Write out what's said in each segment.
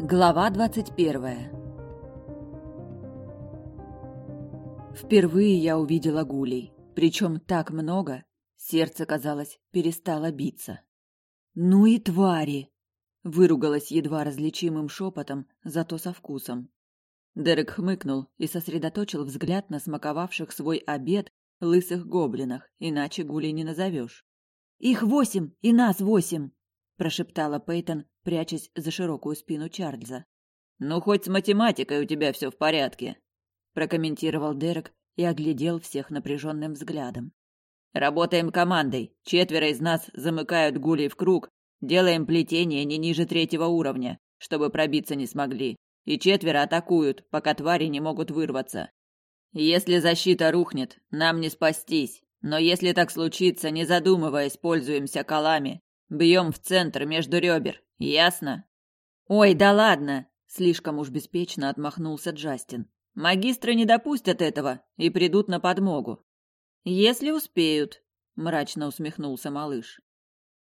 Глава двадцать первая Впервые я увидела гулей, причем так много, сердце, казалось, перестало биться. «Ну и твари!» — выругалась едва различимым шепотом, зато со вкусом. Дерек хмыкнул и сосредоточил взгляд на смаковавших свой обед лысых гоблинах, иначе гулей не назовешь. «Их восемь, и нас восемь!» — прошептала Пейтон, прячась за широкую спину Чарльза. «Ну, хоть с математикой у тебя все в порядке», — прокомментировал Дерек и оглядел всех напряженным взглядом. «Работаем командой. Четверо из нас замыкают гулей в круг, делаем плетение не ниже третьего уровня, чтобы пробиться не смогли, и четверо атакуют, пока твари не могут вырваться. Если защита рухнет, нам не спастись, но если так случится, не задумываясь, пользуемся колами, бьем в центр между ребер, ясно? Ой, да ладно, слишком уж беспечно отмахнулся Джастин. Магистры не допустят этого и придут на подмогу. Если успеют, мрачно усмехнулся малыш.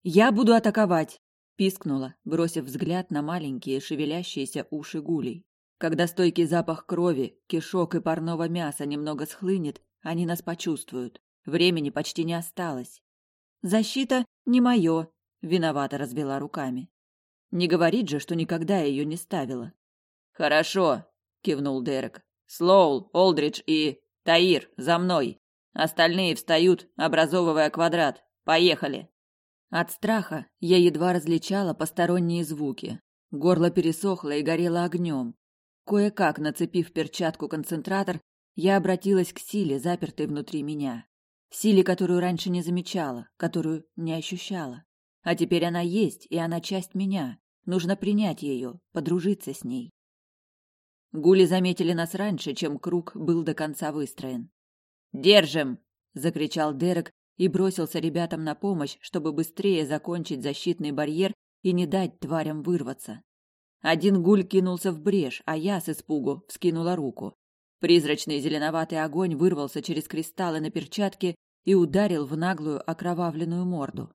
Я буду атаковать, пискнула, бросив взгляд на маленькие шевелящиеся уши гулей. Когда стойкий запах крови, кишок и парного мяса немного схлынет, они нас почувствуют. Времени почти не осталось. Защита не мое, виновато развела руками. Не говорит же, что никогда ее не ставила. Хорошо, кивнул Дерек. Слоул, Олдридж и Таир, за мной. Остальные встают, образовывая квадрат. Поехали. От страха я едва различала посторонние звуки. Горло пересохло и горело огнем. Кое-как нацепив перчатку-концентратор, я обратилась к силе, запертой внутри меня. Силе, которую раньше не замечала, которую не ощущала. А теперь она есть, и она часть меня. Нужно принять ее, подружиться с ней. Гули заметили нас раньше, чем круг был до конца выстроен. «Держим!» – закричал Дерек и бросился ребятам на помощь, чтобы быстрее закончить защитный барьер и не дать тварям вырваться. Один гуль кинулся в брешь, а я с испугу вскинула руку. Призрачный зеленоватый огонь вырвался через кристаллы на перчатке и ударил в наглую окровавленную морду.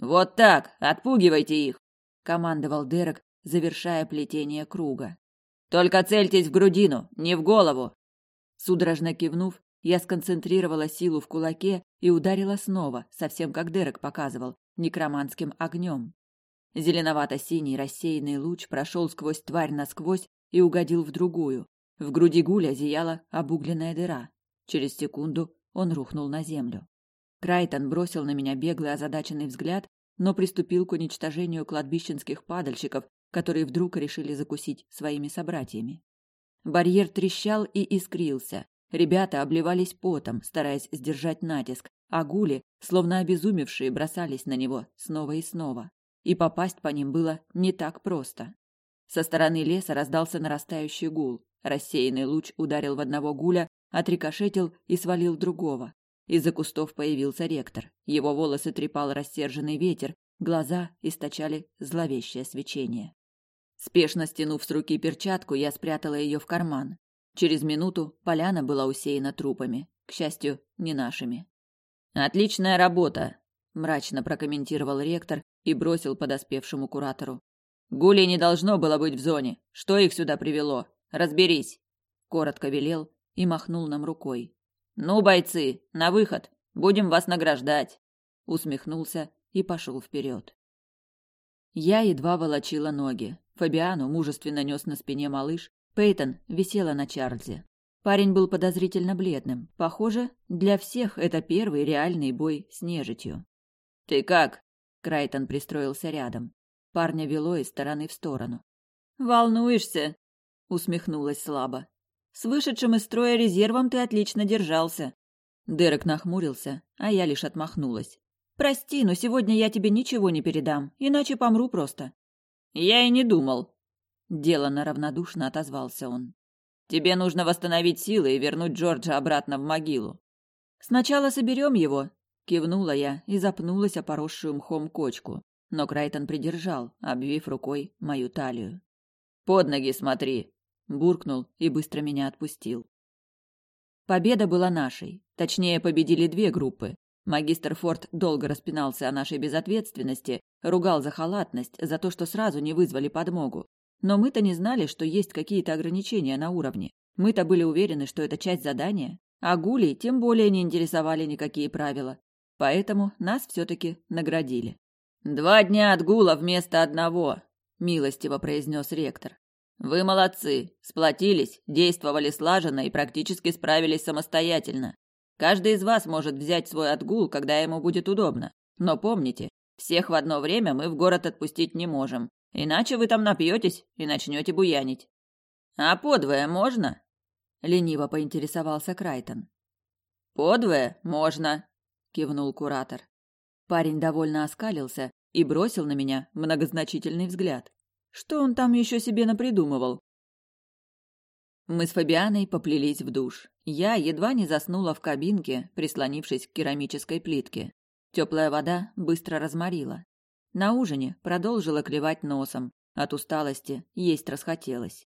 «Вот так! Отпугивайте их!» — командовал Дерек, завершая плетение круга. «Только цельтесь в грудину, не в голову!» Судорожно кивнув, я сконцентрировала силу в кулаке и ударила снова, совсем как Дерек показывал, некроманским огнем. Зеленовато-синий рассеянный луч прошел сквозь тварь насквозь и угодил в другую. В груди гуля зияла обугленная дыра. Через секунду он рухнул на землю. Крайтон бросил на меня беглый озадаченный взгляд, но приступил к уничтожению кладбищенских падальщиков, которые вдруг решили закусить своими собратьями. Барьер трещал и искрился. Ребята обливались потом, стараясь сдержать натиск, а гули, словно обезумевшие, бросались на него снова и снова и попасть по ним было не так просто. Со стороны леса раздался нарастающий гул. Рассеянный луч ударил в одного гуля, отрикошетил и свалил другого. Из-за кустов появился ректор. Его волосы трепал рассерженный ветер, глаза источали зловещее свечение. Спешно стянув с руки перчатку, я спрятала ее в карман. Через минуту поляна была усеяна трупами, к счастью, не нашими. Отличная работа, мрачно прокомментировал ректор и бросил подоспевшему куратору. Гулей не должно было быть в зоне. Что их сюда привело? Разберись, коротко велел и махнул нам рукой. Ну, бойцы, на выход. Будем вас награждать, усмехнулся и пошел вперед. Я едва волочила ноги. Фабиану мужественно нес на спине малыш, Пейтон висела на Чарльзе. Парень был подозрительно бледным. Похоже, для всех это первый реальный бой с нежитью. «Ты как?» Крайтон пристроился рядом. Парня вело из стороны в сторону. «Волнуешься?» — усмехнулась слабо. «С вышедшим из строя резервом ты отлично держался». Дерек нахмурился, а я лишь отмахнулась. «Прости, но сегодня я тебе ничего не передам, иначе помру просто». «Я и не думал». Делано равнодушно отозвался он. «Тебе нужно восстановить силы и вернуть Джорджа обратно в могилу». «Сначала соберем его, Кивнула я и запнулась о поросшую мхом кочку, но Крайтон придержал, обвив рукой мою талию. «Под ноги смотри!» – буркнул и быстро меня отпустил. Победа была нашей. Точнее, победили две группы. Магистр Форд долго распинался о нашей безответственности, ругал за халатность, за то, что сразу не вызвали подмогу. Но мы-то не знали, что есть какие-то ограничения на уровне. Мы-то были уверены, что это часть задания, а гулей тем более не интересовали никакие правила. Поэтому нас все-таки наградили. «Два дня отгула вместо одного», – милостиво произнес ректор. «Вы молодцы, сплотились, действовали слаженно и практически справились самостоятельно. Каждый из вас может взять свой отгул, когда ему будет удобно. Но помните, всех в одно время мы в город отпустить не можем, иначе вы там напьетесь и начнете буянить. А подвое можно? Лениво поинтересовался Крайтон. Подвое можно, кивнул куратор. Парень довольно оскалился и бросил на меня многозначительный взгляд. Что он там еще себе напридумывал? Мы с Фабианой поплелись в душ. Я едва не заснула в кабинке, прислонившись к керамической плитке. Теплая вода быстро разморила. На ужине продолжила клевать носом. От усталости есть расхотелось.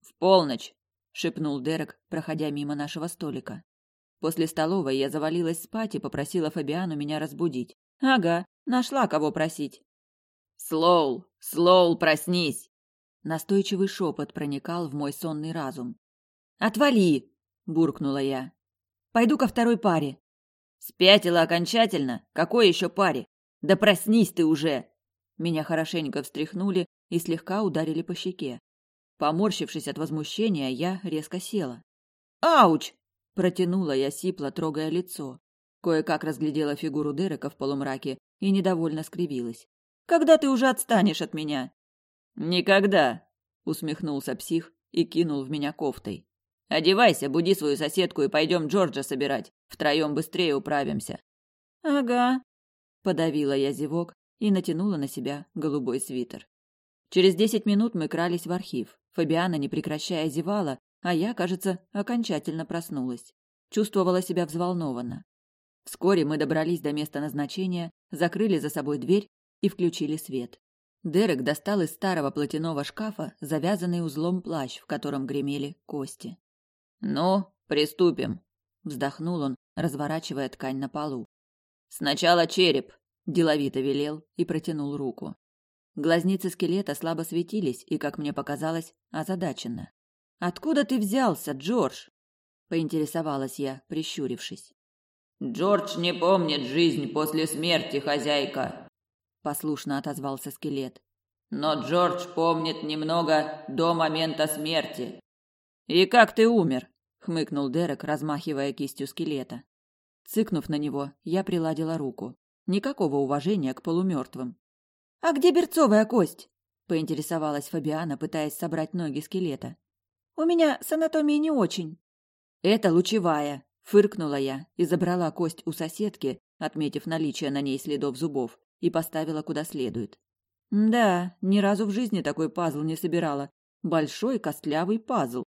«В полночь!» — шепнул Дерек, проходя мимо нашего столика. После столовой я завалилась спать и попросила Фабиану меня разбудить. Ага, нашла кого просить. «Слоул! Слоул, проснись!» Настойчивый шепот проникал в мой сонный разум. «Отвали!» – буркнула я. «Пойду ко второй паре». «Спятила окончательно? Какой еще паре? Да проснись ты уже!» Меня хорошенько встряхнули и слегка ударили по щеке. Поморщившись от возмущения, я резко села. «Ауч!» – протянула я сипло, трогая лицо. Кое-как разглядела фигуру Дерека в полумраке и недовольно скривилась. «Когда ты уже отстанешь от меня?» «Никогда!» – усмехнулся псих и кинул в меня кофтой. «Одевайся, буди свою соседку и пойдем Джорджа собирать. Втроем быстрее управимся». «Ага», – подавила я зевок и натянула на себя голубой свитер. Через десять минут мы крались в архив. Фабиана, не прекращая, зевала, а я, кажется, окончательно проснулась. Чувствовала себя взволнованно. Вскоре мы добрались до места назначения, закрыли за собой дверь и включили свет. Дерек достал из старого платяного шкафа завязанный узлом плащ, в котором гремели кости. «Ну, приступим», — вздохнул он, разворачивая ткань на полу. «Сначала череп», — деловито велел и протянул руку. Глазницы скелета слабо светились и, как мне показалось, озадаченно. «Откуда ты взялся, Джордж?» — поинтересовалась я, прищурившись. «Джордж не помнит жизнь после смерти, хозяйка», послушно отозвался скелет. Но Джордж помнит немного до момента смерти. И как ты умер? хмыкнул Дерек, размахивая кистью скелета. Цыкнув на него, я приладила руку. Никакого уважения к полумертвым. А где берцовая кость? поинтересовалась Фабиана, пытаясь собрать ноги скелета. У меня с анатомией не очень. Это лучевая, фыркнула я и забрала кость у соседки, отметив наличие на ней следов зубов, и поставила куда следует. Да, ни разу в жизни такой пазл не собирала. Большой костлявый пазл.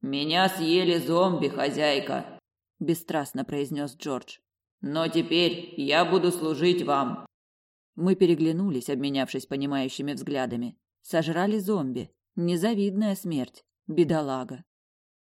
Меня съели зомби, хозяйка, бесстрастно произнес Джордж. Но теперь я буду служить вам. Мы переглянулись, обменявшись понимающими взглядами. Сожрали зомби. Незавидная смерть. Бедолага.